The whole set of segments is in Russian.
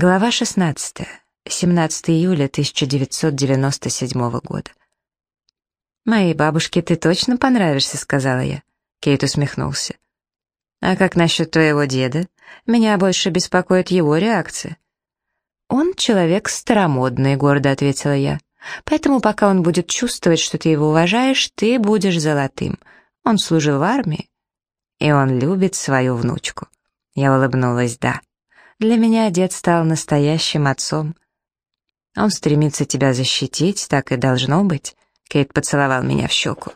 Глава 16. 17 июля 1997 года. «Моей бабушке ты точно понравишься», — сказала я. Кейт усмехнулся. «А как насчет твоего деда? Меня больше беспокоит его реакция». «Он человек старомодный», — гордо ответила я. «Поэтому пока он будет чувствовать, что ты его уважаешь, ты будешь золотым. Он служил в армии, и он любит свою внучку». Я улыбнулась, да. Для меня дед стал настоящим отцом. Он стремится тебя защитить, так и должно быть. Кейт поцеловал меня в щеку.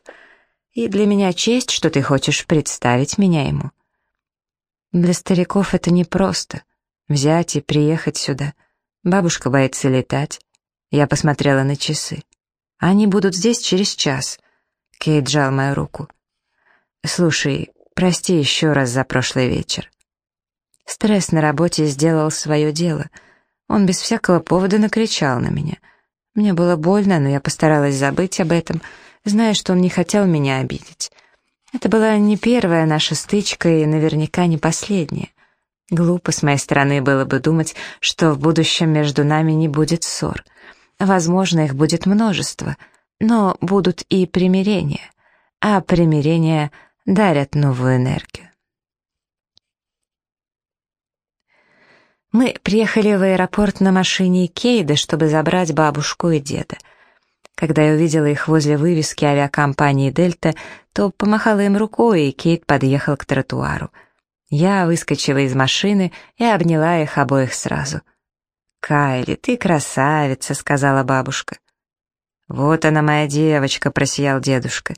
И для меня честь, что ты хочешь представить меня ему. Для стариков это непросто. Взять и приехать сюда. Бабушка боится летать. Я посмотрела на часы. Они будут здесь через час. Кейт жал мою руку. «Слушай, прости еще раз за прошлый вечер. Стресс на работе сделал свое дело. Он без всякого повода накричал на меня. Мне было больно, но я постаралась забыть об этом, зная, что он не хотел меня обидеть. Это была не первая наша стычка и наверняка не последняя. Глупо с моей стороны было бы думать, что в будущем между нами не будет ссор. Возможно, их будет множество, но будут и примирения, а примирения дарят новую энергию. Мы приехали в аэропорт на машине Кейда, чтобы забрать бабушку и деда. Когда я увидела их возле вывески авиакомпании «Дельта», то помахала им рукой, и Кейт подъехал к тротуару. Я выскочила из машины и обняла их обоих сразу. «Кайли, ты красавица», — сказала бабушка. «Вот она, моя девочка», — просиял дедушка.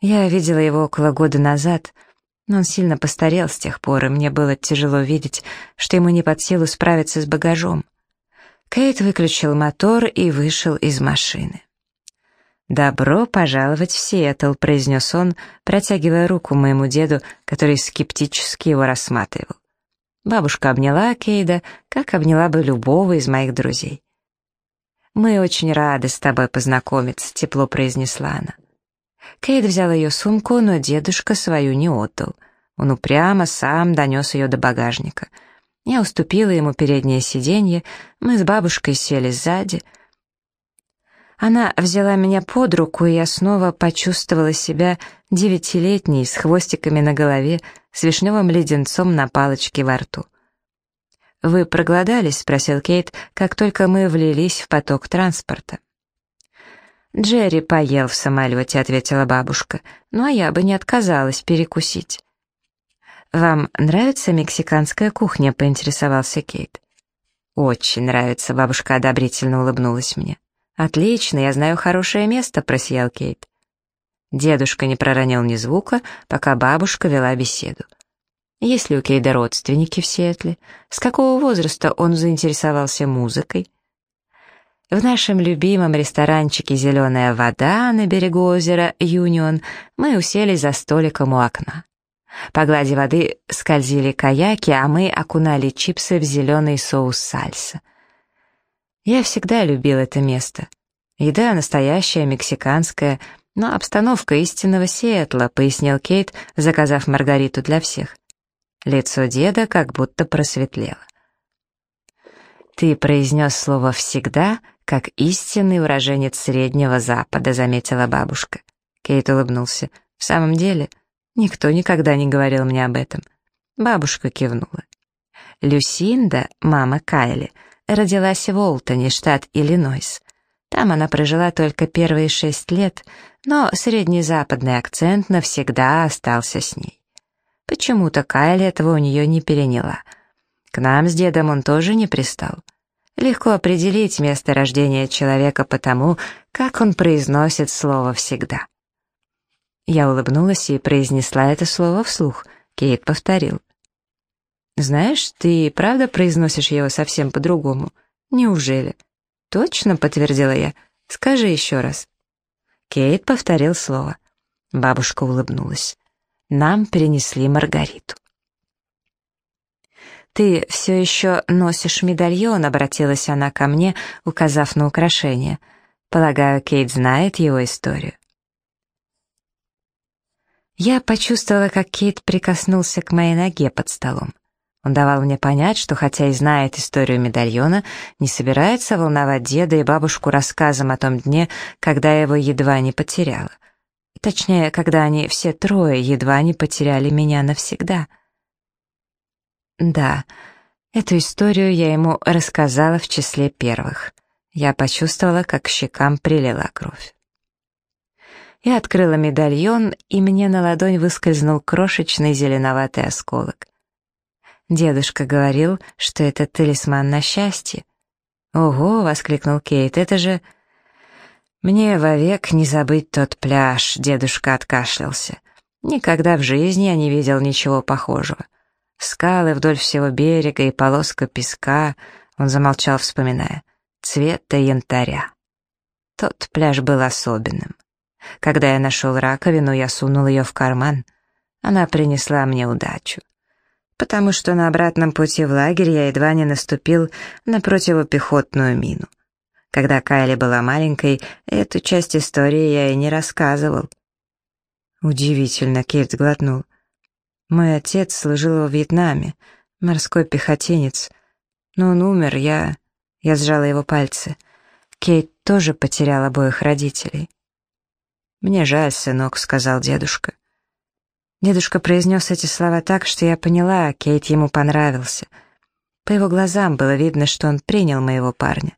Я видела его около года назад — но он сильно постарел с тех пор, и мне было тяжело видеть, что ему не под силу справиться с багажом. Кейт выключил мотор и вышел из машины. «Добро пожаловать в Сиэтл», — произнес он, протягивая руку моему деду, который скептически его рассматривал. Бабушка обняла Кейда, как обняла бы любого из моих друзей. «Мы очень рады с тобой познакомиться», — тепло произнесла она. Кейт взял ее сумку, но дедушка свою не отдал. Он упрямо сам донес ее до багажника. Я уступила ему переднее сиденье, мы с бабушкой сели сзади. Она взяла меня под руку, и я снова почувствовала себя девятилетней, с хвостиками на голове, с вишневым леденцом на палочке во рту. «Вы проголодались?» — спросил Кейт, как только мы влились в поток транспорта. «Джерри поел в самолете», — ответила бабушка. «Ну, а я бы не отказалась перекусить». «Вам нравится мексиканская кухня?» — поинтересовался Кейт. «Очень нравится», — бабушка одобрительно улыбнулась мне. «Отлично, я знаю хорошее место», — просиял Кейт. Дедушка не проронил ни звука, пока бабушка вела беседу. Есть ли у Кейда родственники в Сиэтле? С какого возраста он заинтересовался музыкой? В нашем любимом ресторанчике «Зеленая вода» на берегу озера Юнион мы уселись за столиком у окна. По глади воды скользили каяки, а мы окунали чипсы в зеленый соус сальса. Я всегда любил это место. Еда настоящая, мексиканская, но обстановка истинного Сиэтла, пояснил Кейт, заказав Маргариту для всех. Лицо деда как будто просветлело. «Ты произнес слово «всегда», как истинный уроженец Среднего Запада», — заметила бабушка. Кейт улыбнулся. «В самом деле, никто никогда не говорил мне об этом». Бабушка кивнула. Люсинда, мама Кайли, родилась в Олтоне, штат Иллинойс. Там она прожила только первые шесть лет, но средний западный акцент навсегда остался с ней. Почему-то Кайли этого у нее не переняла. К нам с дедом он тоже не пристал. Легко определить место рождения человека по тому, как он произносит слово «всегда». Я улыбнулась и произнесла это слово вслух. Кейт повторил. «Знаешь, ты правда произносишь его совсем по-другому? Неужели?» «Точно», — подтвердила я. «Скажи еще раз». Кейт повторил слово. Бабушка улыбнулась. Нам перенесли Маргариту. «Ты все еще носишь медальон», — обратилась она ко мне, указав на украшение. Полагаю, Кейт знает его историю. Я почувствовала, как Кейт прикоснулся к моей ноге под столом. Он давал мне понять, что хотя и знает историю медальона, не собирается волновать деда и бабушку рассказом о том дне, когда я его едва не потеряла. Точнее, когда они все трое едва не потеряли меня навсегда. Да, эту историю я ему рассказала в числе первых. Я почувствовала, как к щекам прилила кровь. Я открыла медальон, и мне на ладонь выскользнул крошечный зеленоватый осколок. Дедушка говорил, что это талисман на счастье. «Ого!» — воскликнул Кейт, «это же...» «Мне вовек не забыть тот пляж», — дедушка откашлялся. «Никогда в жизни я не видел ничего похожего. Скалы вдоль всего берега и полоска песка», — он замолчал, вспоминая, — «цвета янтаря». Тот пляж был особенным. Когда я нашел раковину, я сунул ее в карман. Она принесла мне удачу. Потому что на обратном пути в лагерь я едва не наступил на противопехотную мину. Когда Кайли была маленькой, эту часть истории я и не рассказывал. Удивительно, Кейт сглотнул. Мой отец служил во Вьетнаме, морской пехотинец. Но он умер, я... Я сжала его пальцы. Кейт тоже потерял обоих родителей. «Мне жаль, сынок», — сказал дедушка. Дедушка произнес эти слова так, что я поняла, Кейт ему понравился. По его глазам было видно, что он принял моего парня.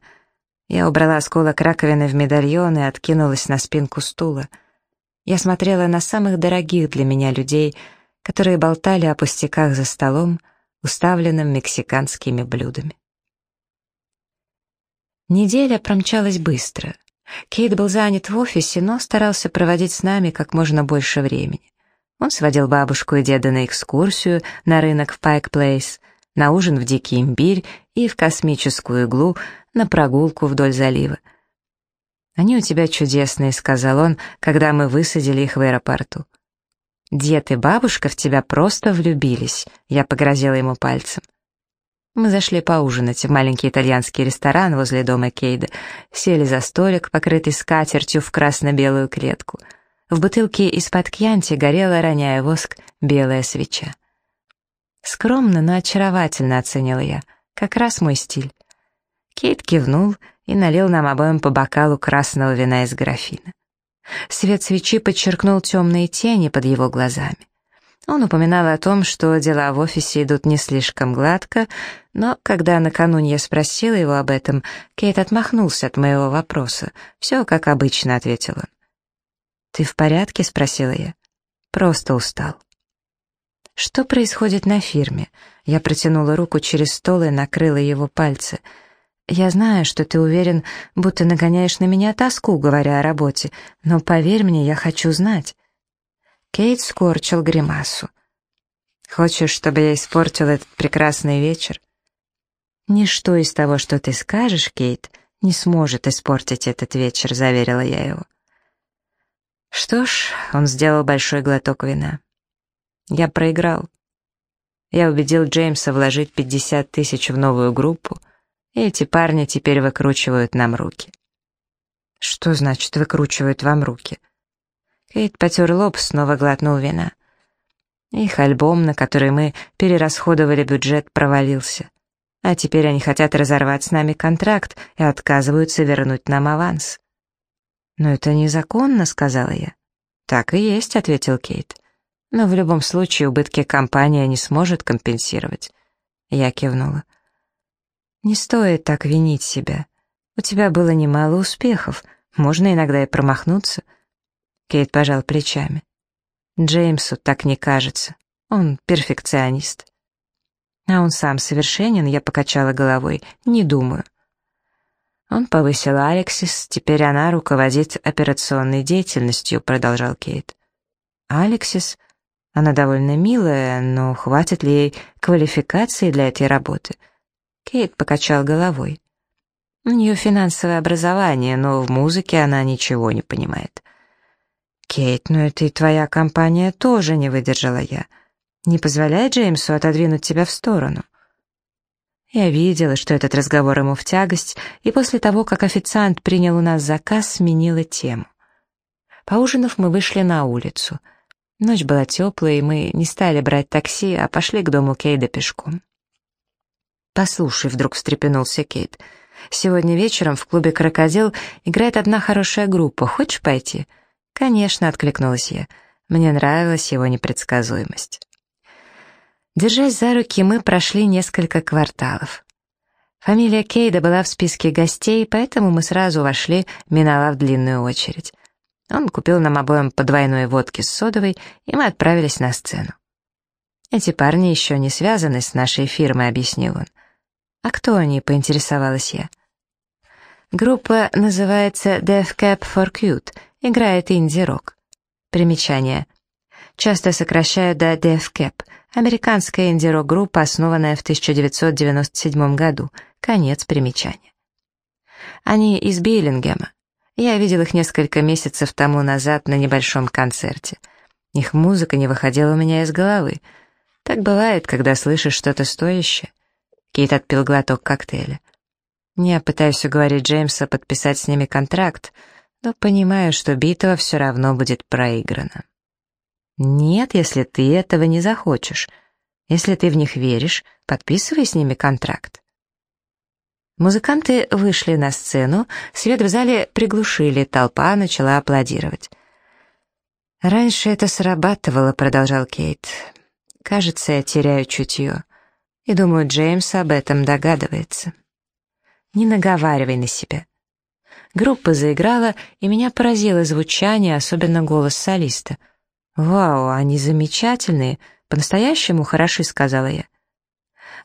Я убрала осколок раковины в медальон и откинулась на спинку стула. Я смотрела на самых дорогих для меня людей, которые болтали о пустяках за столом, уставленным мексиканскими блюдами. Неделя промчалась быстро — Кейт был занят в офисе, но старался проводить с нами как можно больше времени. Он сводил бабушку и деда на экскурсию на рынок в Пайк Плейс, на ужин в Дикий имбирь и в космическую иглу на прогулку вдоль залива. «Они у тебя чудесные», — сказал он, когда мы высадили их в аэропорту. «Дед и бабушка в тебя просто влюбились», — я погрозила ему пальцем. Мы зашли поужинать в маленький итальянский ресторан возле дома Кейда, сели за столик, покрытый скатертью в красно-белую клетку. В бутылке из-под кьянти горела, роняя воск, белая свеча. Скромно, но очаровательно оценила я. Как раз мой стиль. Кейт кивнул и налил нам обоим по бокалу красного вина из графина. Свет свечи подчеркнул темные тени под его глазами. Он упоминал о том, что дела в офисе идут не слишком гладко, но когда накануне я спросила его об этом, Кейт отмахнулся от моего вопроса. «Все как обычно», — ответил он. «Ты в порядке?» — спросила я. «Просто устал». «Что происходит на фирме?» Я протянула руку через стол и накрыла его пальцы. «Я знаю, что ты уверен, будто нагоняешь на меня тоску, говоря о работе, но поверь мне, я хочу знать». Кейт скорчил гримасу. «Хочешь, чтобы я испортил этот прекрасный вечер?» «Ничто из того, что ты скажешь, Кейт, не сможет испортить этот вечер», — заверила я его. Что ж, он сделал большой глоток вина. Я проиграл. Я убедил Джеймса вложить 50 тысяч в новую группу, эти парни теперь выкручивают нам руки. Что значит «выкручивают вам руки»? Кейт потер лоб, снова глотнул вина. Их альбом, на который мы перерасходовали бюджет, провалился. А теперь они хотят разорвать с нами контракт и отказываются вернуть нам аванс. «Но это незаконно», — сказала я. «Так и есть», — ответил Кейт. «Но в любом случае убытки компания не сможет компенсировать». Я кивнула. «Не стоит так винить себя. У тебя было немало успехов, можно иногда и промахнуться». Кейт пожал плечами. Джеймсу так не кажется. Он перфекционист. А он сам совершенен, я покачала головой. Не думаю. Он повысил Алексис, теперь она руководит операционной деятельностью, продолжал Кейт. Алексис? Она довольно милая, но хватит ли ей квалификации для этой работы? Кейт покачал головой. У нее финансовое образование, но в музыке она ничего не понимает. «Кейт, ну это и твоя компания тоже не выдержала я. Не позволяй Джеймсу отодвинуть тебя в сторону». Я видела, что этот разговор ему в тягость, и после того, как официант принял у нас заказ, сменила тему. Поужинав, мы вышли на улицу. Ночь была теплая, и мы не стали брать такси, а пошли к дому Кейда пешком. «Послушай», — вдруг встрепенулся Кейт, — «сегодня вечером в клубе «Крокодил» играет одна хорошая группа. Хочешь пойти?» «Конечно», — откликнулась я. Мне нравилась его непредсказуемость. Держась за руки, мы прошли несколько кварталов. Фамилия Кейда была в списке гостей, поэтому мы сразу вошли, миновав длинную очередь. Он купил нам обоим по двойной водке с содовой, и мы отправились на сцену. «Эти парни еще не связаны с нашей фирмой», — объяснил он. «А кто они?» — поинтересовалась я. Группа называется Death Cap for Cute, играет инди-рок. Примечание. Часто сокращают до Death Cap, американская инди-рок группа, основанная в 1997 году. Конец примечания. Они из Биллингема. Я видел их несколько месяцев тому назад на небольшом концерте. Их музыка не выходила у меня из головы. Так бывает, когда слышишь что-то стоящее. Кейт отпил глоток коктейля. Я пытаюсь уговорить Джеймса подписать с ними контракт, но понимаю, что битва все равно будет проиграна. Нет, если ты этого не захочешь. Если ты в них веришь, подписывай с ними контракт. Музыканты вышли на сцену, свет в зале приглушили, толпа начала аплодировать. «Раньше это срабатывало», — продолжал Кейт. «Кажется, я теряю чутье. И думаю, Джеймс об этом догадывается». «Не наговаривай на себя». Группа заиграла, и меня поразило звучание, особенно голос солиста. «Вау, они замечательные, по-настоящему хороши», — сказала я.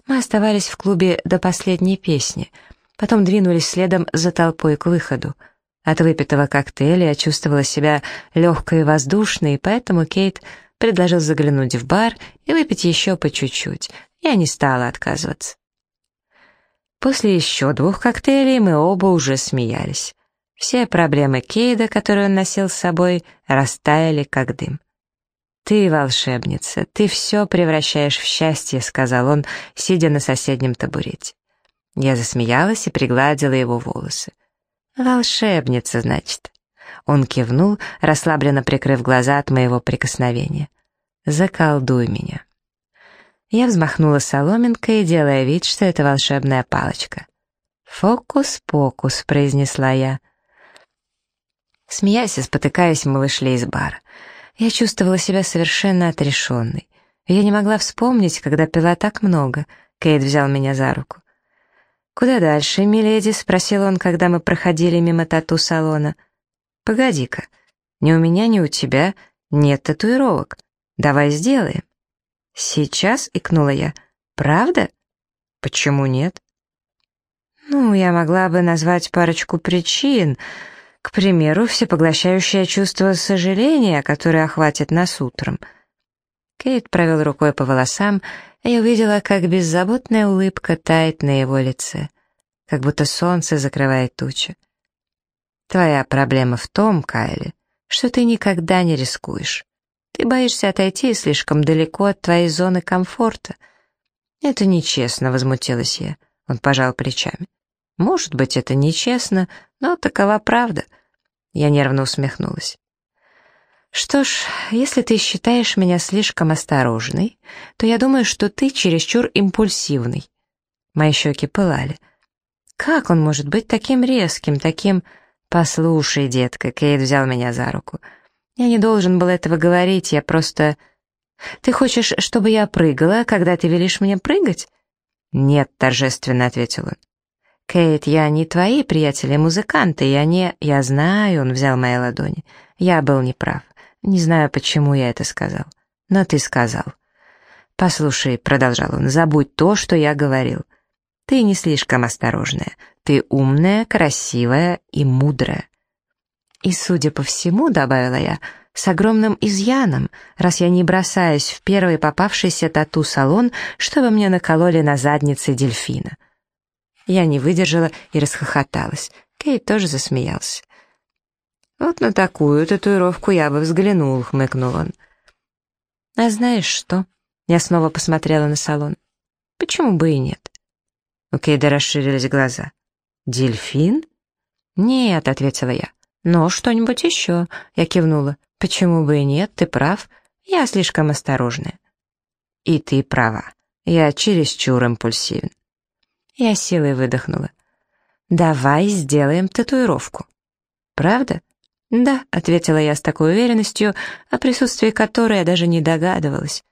Мы оставались в клубе до последней песни, потом двинулись следом за толпой к выходу. От выпитого коктейля я чувствовала себя легкой и воздушной, поэтому Кейт предложил заглянуть в бар и выпить еще по чуть-чуть. Я не стала отказываться. После еще двух коктейлей мы оба уже смеялись. Все проблемы Кейда, которые он носил с собой, растаяли как дым. «Ты волшебница, ты все превращаешь в счастье», — сказал он, сидя на соседнем табурете. Я засмеялась и пригладила его волосы. «Волшебница, значит». Он кивнул, расслабленно прикрыв глаза от моего прикосновения. «Заколдуй меня». Я взмахнула соломинкой, делая вид, что это волшебная палочка. «Фокус-покус», — произнесла я. Смеясь и спотыкаясь, мы вышли из бара. Я чувствовала себя совершенно отрешенной. Я не могла вспомнить, когда пила так много. Кейт взял меня за руку. «Куда дальше, миледи?» — спросил он, когда мы проходили мимо тату-салона. «Погоди-ка, ни у меня, ни у тебя нет татуировок. Давай сделаем». «Сейчас?» — икнула я. «Правда?» «Почему нет?» «Ну, я могла бы назвать парочку причин», к примеру, всепоглощающее чувство сожаления, которое охватит нас утром. Кейт провел рукой по волосам, и я увидела, как беззаботная улыбка тает на его лице, как будто солнце закрывает тучи. Твоя проблема в том, Кайли, что ты никогда не рискуешь. Ты боишься отойти слишком далеко от твоей зоны комфорта. Это нечестно, возмутилась я. Он пожал плечами. Может быть, это нечестно, но такова правда. Я нервно усмехнулась. Что ж, если ты считаешь меня слишком осторожной, то я думаю, что ты чересчур импульсивный. Мои щеки пылали. Как он может быть таким резким, таким... Послушай, детка, Кейт взял меня за руку. Я не должен был этого говорить, я просто... Ты хочешь, чтобы я прыгала, когда ты велишь мне прыгать? Нет, торжественно ответил он. «Кейт, я не твои приятели-музыканты, я не...» «Я знаю», — он взял мои ладони. «Я был неправ. Не знаю, почему я это сказал. Но ты сказал». «Послушай», — продолжал он, — «забудь то, что я говорил. Ты не слишком осторожная. Ты умная, красивая и мудрая». «И, судя по всему», — добавила я, — «с огромным изъяном, раз я не бросаюсь в первый попавшийся тату-салон, чтобы мне накололи на заднице дельфина». Я не выдержала и расхохоталась. Кейт тоже засмеялся. «Вот на такую татуировку я бы взглянул», — хмыкнул он. «А знаешь что?» Я снова посмотрела на салон. «Почему бы и нет?» У Кейда расширились глаза. «Дельфин?» «Нет», — ответила я. «Но что-нибудь еще?» Я кивнула. «Почему бы и нет? Ты прав. Я слишком осторожная». «И ты права. Я чересчур импульсивен». Я силой выдохнула. «Давай сделаем татуировку». «Правда?» «Да», — ответила я с такой уверенностью, о присутствии которой я даже не догадывалась.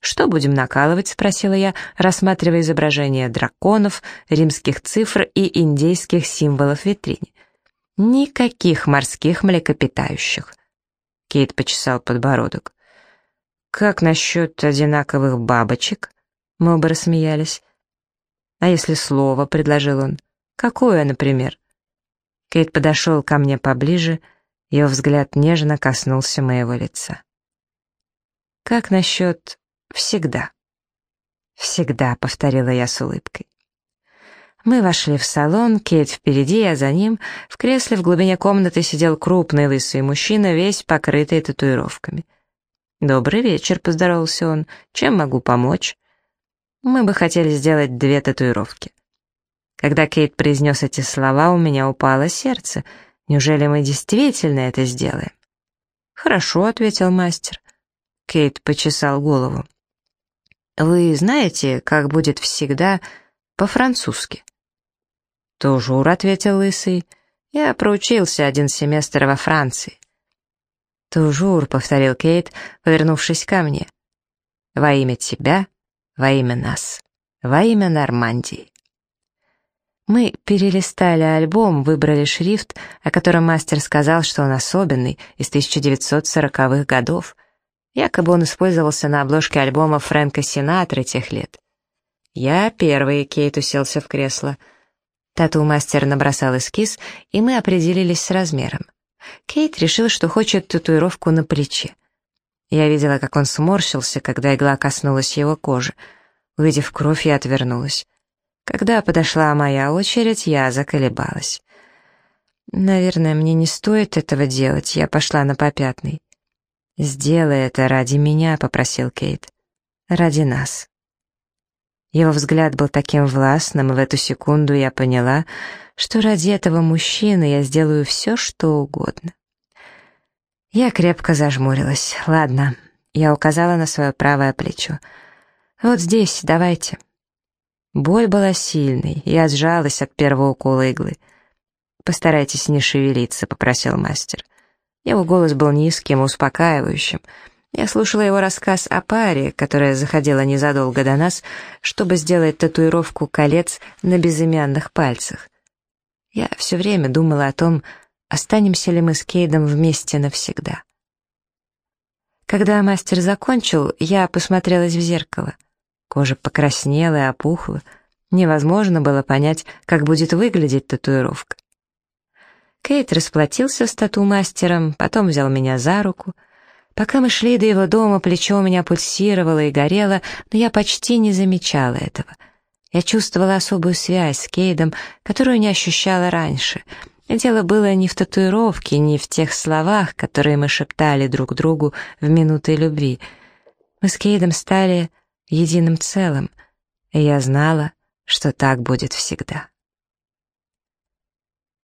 «Что будем накалывать?» — спросила я, рассматривая изображения драконов, римских цифр и индейских символов в витрине. «Никаких морских млекопитающих». Кейт почесал подбородок. «Как насчет одинаковых бабочек?» Мы оба рассмеялись. «А если слово?» — предложил он. «Какое, например?» Кейт подошел ко мне поближе, его взгляд нежно коснулся моего лица. «Как насчет всегда?» «Всегда», — повторила я с улыбкой. Мы вошли в салон, Кейт впереди, а за ним в кресле в глубине комнаты сидел крупный лысый мужчина, весь покрытый татуировками. «Добрый вечер», — поздоровался он. «Чем могу помочь?» Мы бы хотели сделать две татуировки. Когда Кейт произнес эти слова, у меня упало сердце. Неужели мы действительно это сделаем? «Хорошо», — ответил мастер. Кейт почесал голову. «Вы знаете, как будет всегда по-французски?» «Тужур», — ответил Лысый. «Я проучился один семестр во Франции». «Тужур», — повторил Кейт, повернувшись ко мне. «Во имя тебя во имя нас, во имя Нормандии. Мы перелистали альбом, выбрали шрифт, о котором мастер сказал, что он особенный, из 1940-х годов. Якобы он использовался на обложке альбома Фрэнка Синатры тех лет. Я первый, Кейт уселся в кресло. Тату-мастер набросал эскиз, и мы определились с размером. Кейт решил, что хочет татуировку на плече. Я видела, как он сморщился, когда игла коснулась его кожи. Увидев кровь, я отвернулась. Когда подошла моя очередь, я заколебалась. «Наверное, мне не стоит этого делать», — я пошла на попятный. «Сделай это ради меня», — попросил Кейт. «Ради нас». Его взгляд был таким властным, и в эту секунду я поняла, что ради этого мужчины я сделаю все, что угодно. Я крепко зажмурилась. «Ладно». Я указала на свое правое плечо. «Вот здесь, давайте». Боль была сильной, я сжалась от первого укола иглы. «Постарайтесь не шевелиться», — попросил мастер. Его голос был низким успокаивающим. Я слушала его рассказ о паре, которая заходила незадолго до нас, чтобы сделать татуировку колец на безымянных пальцах. Я все время думала о том, останемся ли мы с Кейдом вместе навсегда. Когда мастер закончил, я посмотрелась в зеркало. Кожа покраснела и опухла. Невозможно было понять, как будет выглядеть татуировка. Кейт расплатился с тату-мастером, потом взял меня за руку. Пока мы шли до его дома, плечо у меня пульсировало и горело, но я почти не замечала этого. Я чувствовала особую связь с Кейдом, которую не ощущала раньше — Дело было не в татуировке, не в тех словах, которые мы шептали друг другу в минуты любви. Мы с Кейдом стали единым целым, и я знала, что так будет всегда.